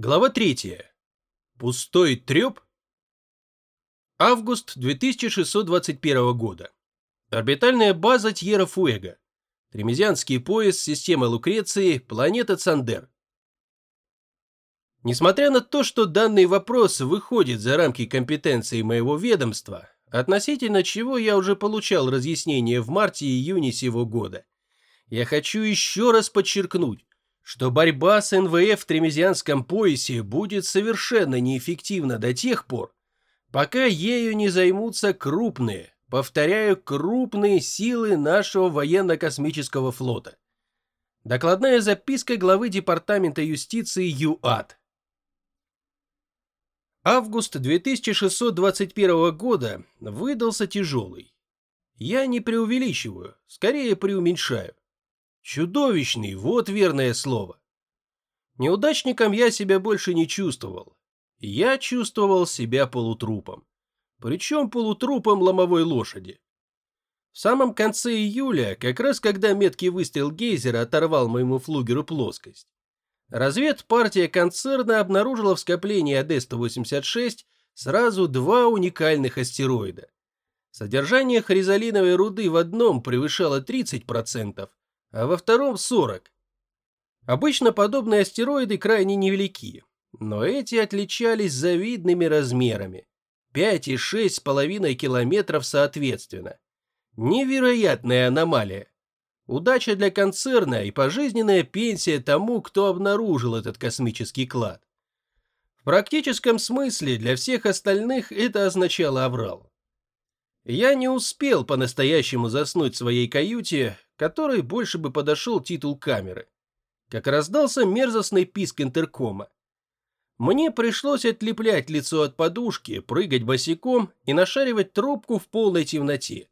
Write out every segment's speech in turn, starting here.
Глава 3. Пустой треп. Август 2621 года. Орбитальная база Тьера-Фуэго. Тремезианский пояс системы Лукреции, планета Цандер. Несмотря на то, что данный вопрос выходит за рамки компетенции моего ведомства, относительно чего я уже получал разъяснение в марте и июне сего года, я хочу еще раз подчеркнуть, что борьба с НВФ в Тремезианском поясе будет совершенно неэффективна до тех пор, пока ею не займутся крупные, повторяю, крупные силы нашего военно-космического флота. Докладная записка главы Департамента юстиции ЮАТ. Август 2621 года выдался тяжелый. Я не преувеличиваю, скорее преуменьшаю. Чудовищный, вот верное слово. Неудачником я себя больше не чувствовал. Я чувствовал себя полутрупом. Причем полутрупом ломовой лошади. В самом конце июля, как раз когда меткий выстрел гейзера оторвал моему флугеру плоскость, разведпартия концерна обнаружила в скоплении АД-186 сразу два уникальных астероида. Содержание хризалиновой руды в одном превышало 30%, а во втором 40. Обычно подобные астероиды крайне невелики, но эти отличались завидными размерами. 5 и 6,5 километров соответственно. Невероятная аномалия. Удача для концерна и пожизненная пенсия тому, кто обнаружил этот космический клад. В практическом смысле для всех остальных это означало аврал. Я не успел по-настоящему заснуть в своей каюте, которой больше бы подошел титул камеры, как раздался мерзостный писк интеркома. Мне пришлось отлеплять лицо от подушки, прыгать босиком и нашаривать трубку в полной темноте,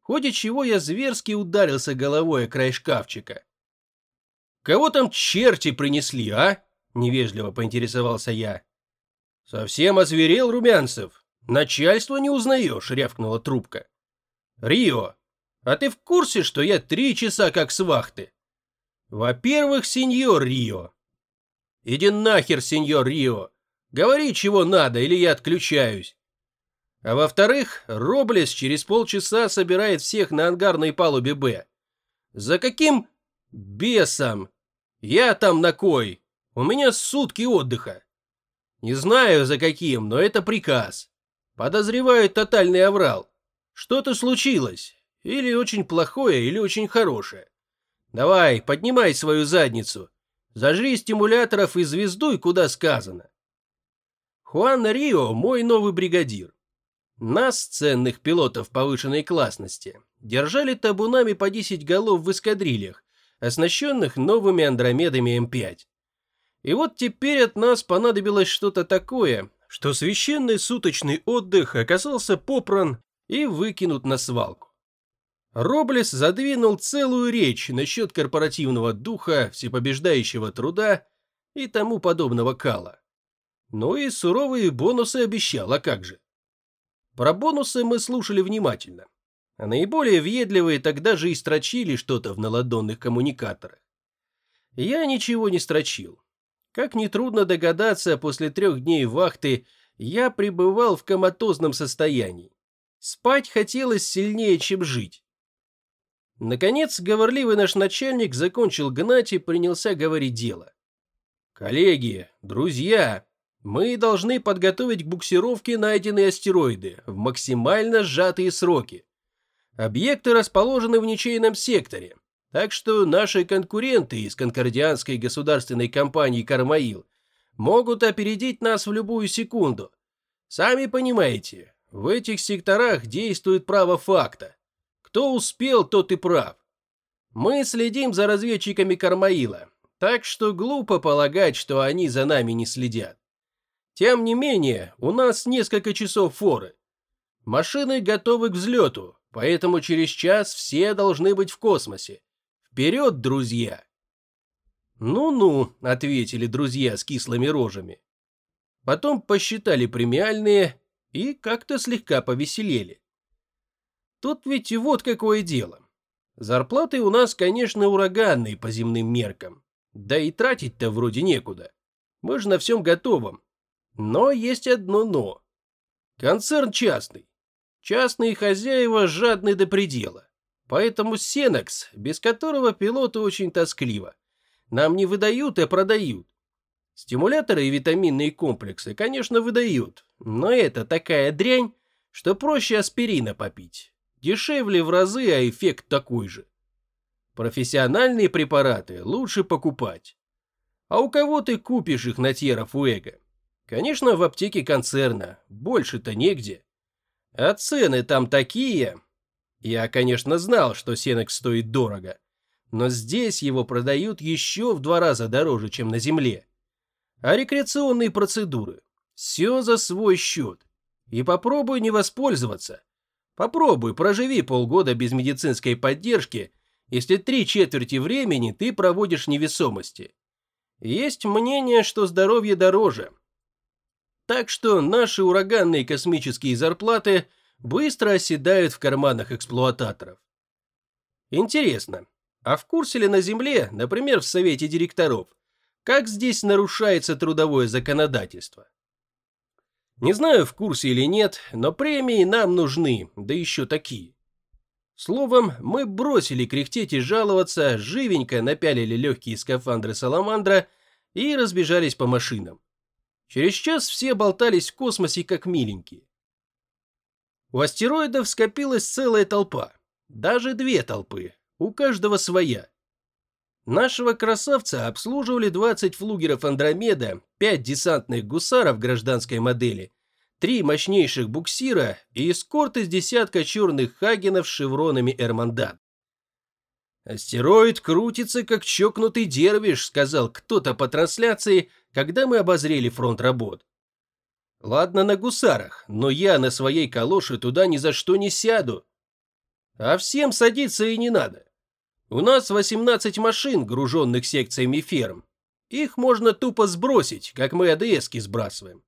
в ходе чего я зверски ударился головой о край шкафчика. «Кого там черти принесли, а?» – невежливо поинтересовался я. «Совсем озверел Румянцев. Начальство не узнаешь», – рявкнула трубка. «Рио, а ты в курсе, что я три часа как с вахты? Во-первых, сеньор Рио. Иди нахер, сеньор Рио. Говори, чего надо, или я отключаюсь. А во-вторых, Роблес через полчаса собирает всех на ангарной палубе «Б». За каким бесом? Я там на кой? У меня сутки отдыха. Не знаю за каким, но это приказ. Подозреваю тотальный аврал. Что-то случилось. Или очень плохое, или очень хорошее. Давай, поднимай свою задницу. Зажри стимуляторов и звездуй, куда сказано. Хуан Рио – мой новый бригадир. Нас, ценных пилотов повышенной классности, держали табунами по 10 голов в эскадрильях, оснащенных новыми андромедами М5. И вот теперь от нас понадобилось что-то такое, что священный суточный отдых оказался попран и выкинут на свалку. Роблес задвинул целую речь насчет корпоративного духа, всепобеждающего труда и тому подобного кала. Ну и суровые бонусы обещал, а как же. Про бонусы мы слушали внимательно, а наиболее въедливые тогда же и строчили что-то в наладонных коммуникаторах. Я ничего не строчил. Как нетрудно догадаться, после трех дней вахты я пребывал в коматозном состоянии. Спать хотелось сильнее, чем жить. Наконец, говорливый наш начальник закончил гнать и принялся говорить дело. «Коллеги, друзья, мы должны подготовить к буксировке найденные астероиды в максимально сжатые сроки. Объекты расположены в ничейном секторе, так что наши конкуренты из конкордианской государственной компании «Кармаил» могут опередить нас в любую секунду. Сами понимаете, в этих секторах действует право факта. Кто успел, тот и прав. Мы следим за разведчиками Кармаила, так что глупо полагать, что они за нами не следят. Тем не менее, у нас несколько часов форы. Машины готовы к взлету, поэтому через час все должны быть в космосе. Вперед, друзья!» «Ну-ну», — ответили друзья с кислыми рожами. Потом посчитали премиальные и как-то слегка повеселели. Тут ведь и вот какое дело. Зарплаты у нас, конечно, ураганные по земным меркам. Да и тратить-то вроде некуда. Мы же на всем готовом. Но есть одно «но». Концерн частный. Частные хозяева жадны до предела. Поэтому Сенекс, без которого пилоты очень тоскливо. Нам не выдают, а продают. Стимуляторы и витаминные комплексы, конечно, выдают, но это такая дрянь, что проще аспирина попить. Дешевле в разы, а эффект такой же. Профессиональные препараты лучше покупать. А у кого ты купишь их на Террафуэго? Конечно, в аптеке концерна, больше-то негде. А цены там такие. Я, конечно, знал, что Сенекс стоит дорого, но здесь его продают еще в два раза дороже, чем на земле. А рекреационные процедуры – все за свой счет. И попробуй не воспользоваться. Попробуй, проживи полгода без медицинской поддержки, если три четверти времени ты проводишь невесомости. Есть мнение, что здоровье дороже. Так что наши ураганные космические зарплаты быстро оседают в карманах эксплуататоров. Интересно, а в курсе ли на Земле, например, в Совете директоров, как здесь нарушается трудовое законодательство? Не знаю, в курсе или нет, но премии нам нужны, да еще такие. Словом, мы бросили кряхтеть и жаловаться, живенько напялили легкие скафандры Саламандра и разбежались по машинам. Через час все болтались в космосе как миленькие. У астероидов скопилась целая толпа. Даже две толпы, у каждого своя. Нашего красавца обслуживали 20 флугеров Андромеда, 5 десантных гусаров гражданской модели, 3 мощнейших буксира и эскорт из десятка черных хагенов с шевронами Эрмандан. «Астероид крутится, как чокнутый дервиш», — сказал кто-то по трансляции, когда мы обозрели фронт работ. «Ладно на гусарах, но я на своей калоше туда ни за что не сяду. А всем садиться и не надо. У нас 18 машин, груженных секциями ферм. Их можно тупо сбросить, как мы АДСки сбрасываем.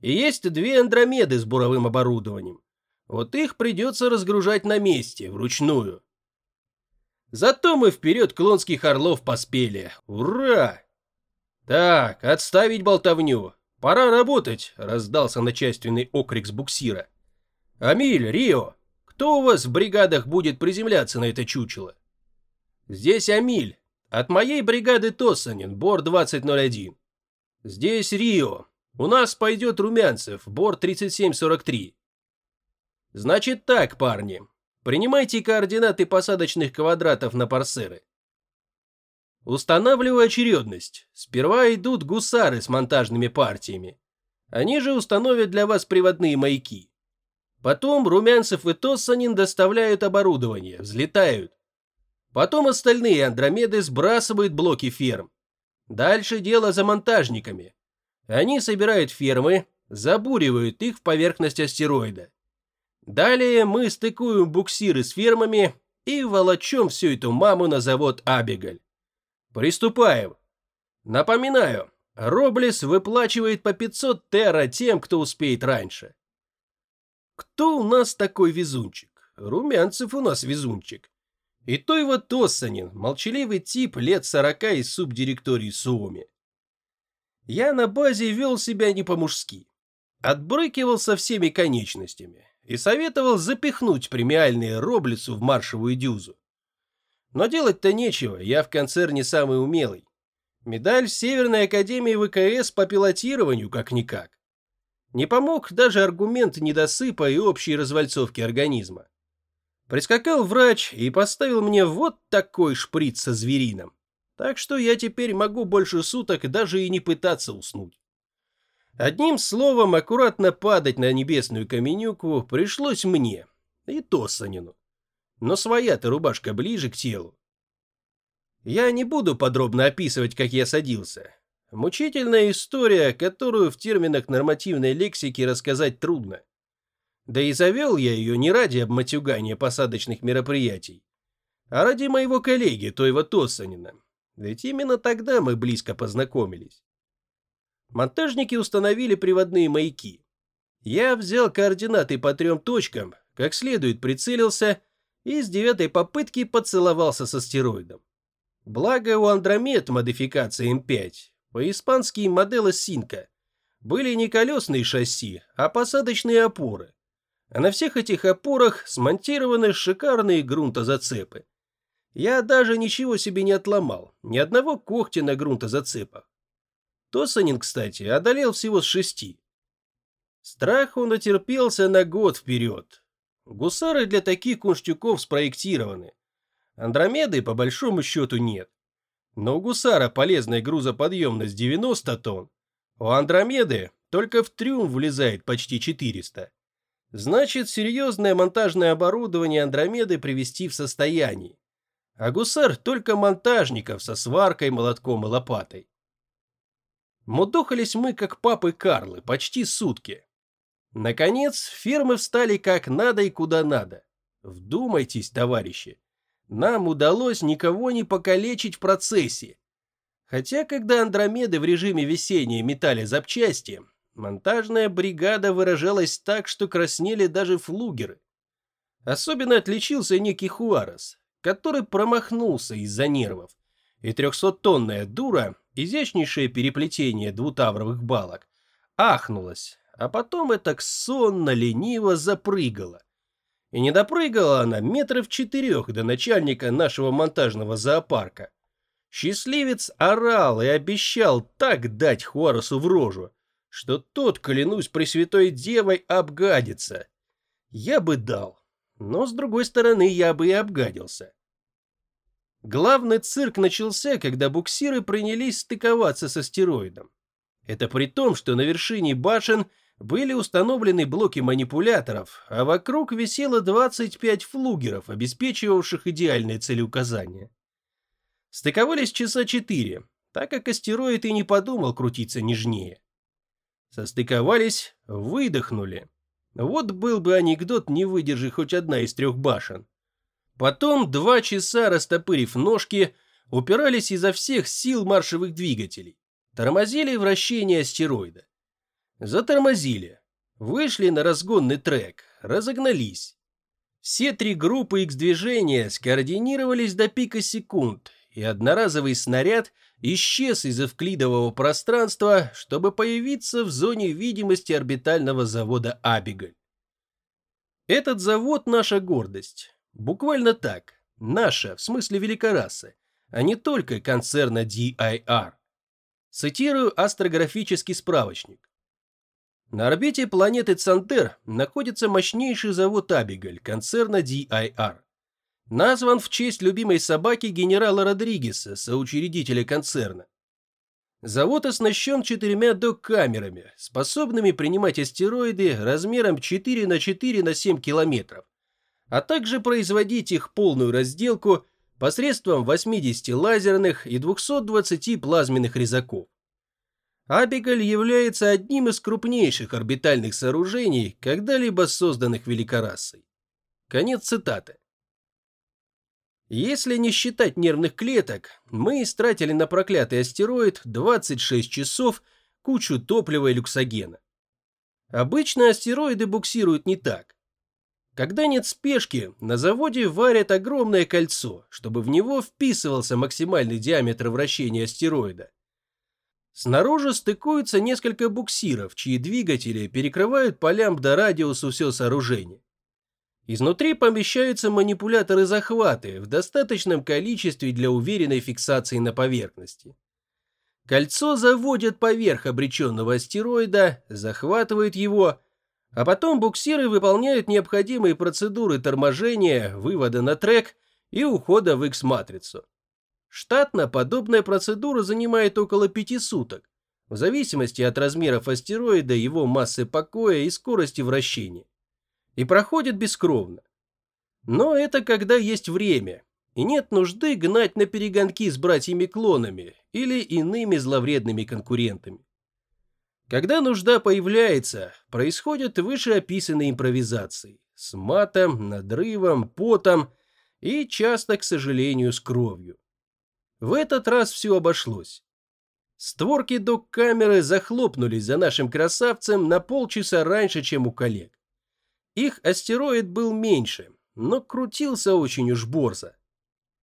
И есть две андромеды с буровым оборудованием. Вот их придется разгружать на месте, вручную. Зато мы вперед клонских орлов поспели. Ура! Так, отставить болтовню. Пора работать, раздался начальственный окрик с буксира. Амиль, Рио, кто у вас в бригадах будет приземляться на это чучело? Здесь Амиль. От моей бригады Тоссанин, бор 2001. Здесь Рио. У нас пойдет Румянцев, бор 3743. Значит так, парни. Принимайте координаты посадочных квадратов на парсеры. Устанавливаю очередность. Сперва идут гусары с монтажными партиями. Они же установят для вас приводные маяки. Потом Румянцев и Тоссанин доставляют оборудование, взлетают. Потом остальные андромеды сбрасывают блоки ферм. Дальше дело за монтажниками. Они собирают фермы, забуривают их в поверхность астероида. Далее мы стыкуем буксиры с фермами и волочем всю эту маму на завод Абигаль. Приступаем. Напоминаю, Роблес выплачивает по 500 терра тем, кто успеет раньше. Кто у нас такой везунчик? Румянцев у нас везунчик. И то его Тоссанин, молчаливый тип лет сорока из субдиректории Суоми. Я на базе вел себя не по-мужски. Отбрыкивал со всеми конечностями и советовал запихнуть премиальные Роблицу в маршевую дюзу. Но делать-то нечего, я в концерне самый умелый. Медаль Северной Академии ВКС по пилотированию как-никак. Не помог даже аргумент недосыпа и общей развальцовки организма. Прискакал врач и поставил мне вот такой шприц со зверином. Так что я теперь могу больше суток даже и не пытаться уснуть. Одним словом, аккуратно падать на небесную каменюку пришлось мне и Тоссанину. Но своя-то рубашка ближе к телу. Я не буду подробно описывать, как я садился. Мучительная история, которую в терминах нормативной лексики рассказать трудно. Да и завел я ее не ради обматюгания посадочных мероприятий, а ради моего коллеги, Тойва Тоссанина. Ведь именно тогда мы близко познакомились. Монтажники установили приводные маяки. Я взял координаты по трем точкам, как следует прицелился и с девятой попытки поцеловался с астероидом. Благо у Андромед модификация М5, по-испански модела Синка. Были не колесные шасси, а посадочные опоры. А на всех этих опорах смонтированы шикарные грунтозацепы. Я даже ничего себе не отломал, ни одного когтя на грунтозацепах. Тосанин, кстати, одолел всего с шести. Страх он отерпелся на год вперед. Гусары для таких кунштюков спроектированы. Андромеды, по большому счету, нет. Но у гусара полезная грузоподъемность 90 тонн, у Андромеды только в трюм влезает почти 400. Значит, серьезное монтажное оборудование Андромеды привести в состоянии. А гусар только монтажников со сваркой, молотком и лопатой. Мудохались мы, как папы Карлы, почти сутки. Наконец, фермы встали как надо и куда надо. Вдумайтесь, товарищи. Нам удалось никого не покалечить в процессе. Хотя, когда Андромеды в режиме весенней метали запчасти, монтажная бригада выражалась так, что краснели даже флугеры. Особенно отличился некий Хуарес, который промахнулся из-за нервов, и трехсоттонная дура, изящнейшее переплетение двутавровых балок, ахнулась, а потом это сонно-лениво запрыгала. И не допрыгала она метров четырех до начальника нашего монтажного зоопарка. Счастливец орал и обещал так дать Хуаресу в рожу, что тот, клянусь Пресвятой Девой, обгадится. Я бы дал, но с другой стороны я бы и обгадился. Главный цирк начался, когда буксиры принялись стыковаться с астероидом. Это при том, что на вершине башен – были установлены блоки манипуляторов, а вокруг висело 25 флугеров, обеспечивавших идеальное целеуказание. Стыковались часа 4, так как астероид и не подумал крутиться нежнее. Состыковались, выдохнули. Вот был бы анекдот, не выдержи хоть одна из трех башен. Потом два часа, растопырив ножки, упирались изо всех сил маршевых двигателей, тормозили вращение астероида. Затормозили. Вышли на разгонный трек, разогнались. Все три группы X-движения скоординировались до пика секунд, и одноразовый снаряд исчез из эвклидового пространства, чтобы появиться в зоне видимости орбитального завода Абигаль. Этот завод – наша гордость. Буквально так. Наша, в смысле великорасы, а не только концерна DIR. Цитирую астрографический справочник. На орбите планеты Цантер находится мощнейший завод Абигаль концерна DIR. Назван в честь любимой собаки генерала Родригеса, соучредителя концерна. Завод оснащен четырьмя док-камерами, способными принимать астероиды размером 4 на 4 на 7 километров, а также производить их полную разделку посредством 80 лазерных и 220 плазменных резаков. Абигаль является одним из крупнейших орбитальных сооружений, когда-либо созданных великорасой. Конец цитаты. Если не считать нервных клеток, мы истратили на проклятый астероид 26 часов, кучу топлива и люксогена. Обычно астероиды буксируют не так. Когда нет спешки, на заводе варят огромное кольцо, чтобы в него вписывался максимальный диаметр вращения астероида. Снаружи стыкуются несколько буксиров, чьи двигатели перекрывают по лямбда-радиусу все сооружение. Изнутри помещаются манипуляторы-захваты в достаточном количестве для уверенной фиксации на поверхности. Кольцо заводят поверх обреченного астероида, захватывают его, а потом буксиры выполняют необходимые процедуры торможения, вывода на трек и ухода в X-матрицу. Штатно подобная процедура занимает около пяти суток, в зависимости от размеров астероида, его массы покоя и скорости вращения. И проходит бескровно. Но это когда есть время, и нет нужды гнать на перегонки с братьями-клонами или иными зловредными конкурентами. Когда нужда появляется, происходят вышеописанные импровизации с матом, надрывом, потом и часто, к сожалению, с кровью. В этот раз все обошлось. Створки док-камеры захлопнулись за нашим красавцем на полчаса раньше, чем у коллег. Их астероид был меньше, но крутился очень уж борзо.